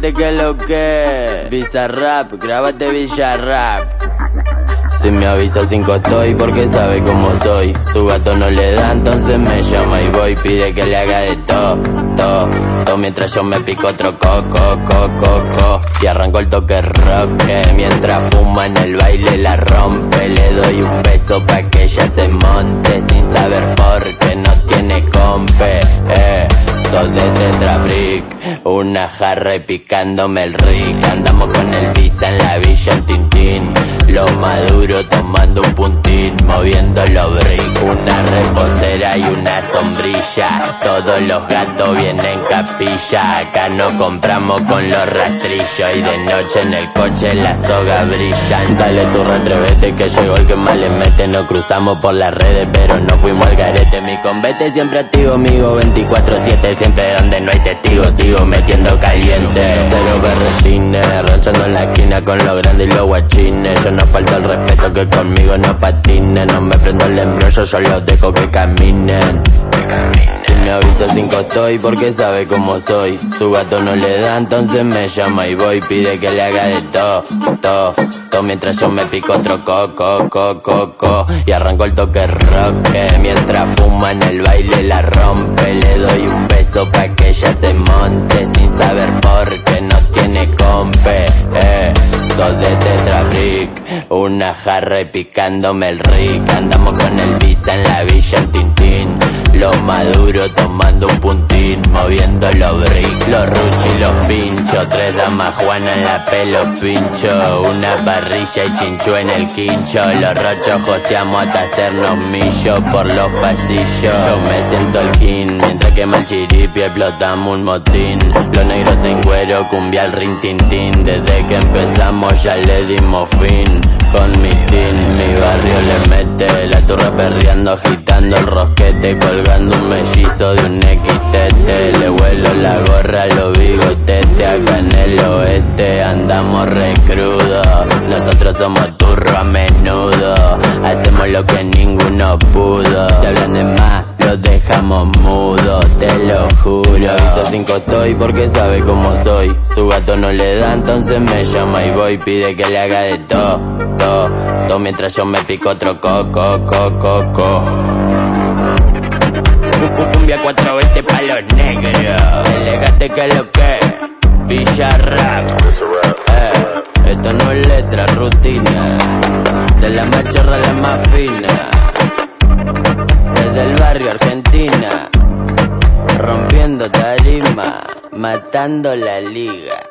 gente que lo que. Bizarrap, grábate Villarrap. Si me avisa cinco estoy porque sabe cómo soy. Su gato no le da, entonces me llama y voy. Pide que le haga de todo, todo, todo. Mientras yo me pico otro coco, coco, coco. Y arranco el toque rock. Mientras fuma en el baile la rompe. Le doy un beso pa' que ella se monte. Sin saber por qué no Una jarra y picándome el rick. Andamos con el visa en la villa en Tintín. Lo maduro tomando un puntín Moviendo los reposera y una sombrilla. Todos los gatos vienen capilla. Acá no compramos con los rastrillos. Y de noche en el coche la soga brillan Dale tu retrevete que llegó el que más le mete. Nos cruzamos por las redes pero no fuimos al garete. Mi convete siempre activo, amigo 24-7 Siempre donde no hay testigos sigo metiendo caliente. Cero berretines, ranchando en la esquina con los grandes y los guachines. Yo no falta el respeto que conmigo no patinen No me prendo el embrollo, yo los dejo que caminen. Si me avisa cinco estoy porque sabe cómo soy. Su gato no le da entonces me llama y voy. Pide que le haga de todo, todo, todo Mientras yo me pico otro coco, coco, coco Y arranco el toque rock Mientras fuma en el baile la rompe. Le doy un beso pa' que ella se monte. Sin saber por qué no tiene compe. Eh. Dos de tetrabrick Una jarra y picándome el rick. Andamos con el visa en la villa en Tintín. Lo maduro tomando un puntín Moviendo los brick, los ruchi los pinchos. Tres damas Juana en la pelo pincho. Una parrilla y chinchu en el quincho. Los rochos joseamos hasta hacernos millos por los pasillos. Yo me siento el king Mientras quema el chiripi explotamos un motín. Los negros en cuero, cumbia al rin tin. Desde que empezamos ya le dimos fin Con mi team, mi barrio le mete La turra perreando, agitando el rosquete Colgando un mellizo de un XTT Le vuelo la gorra, los bigotete Acá en el oeste andamos re crudo. Nosotros somos turro a menudo Hacemos lo que ninguno pudo. Si hablan de más los dejamos mudos, te lo juro. Aviso cinco estoy porque sabe cómo soy. Su gato no le da, entonces me llama y voy. Pide que le haga de todo, todo, todo. Mientras yo me pico otro coco, coco, coco. Cumbia 420 pa' los negros. Elegante que lo que, Villarrap. Eh, esto no es letra, rutina. De la más chorra a la más fina Argentina, rompiendo tarima, matando la liga.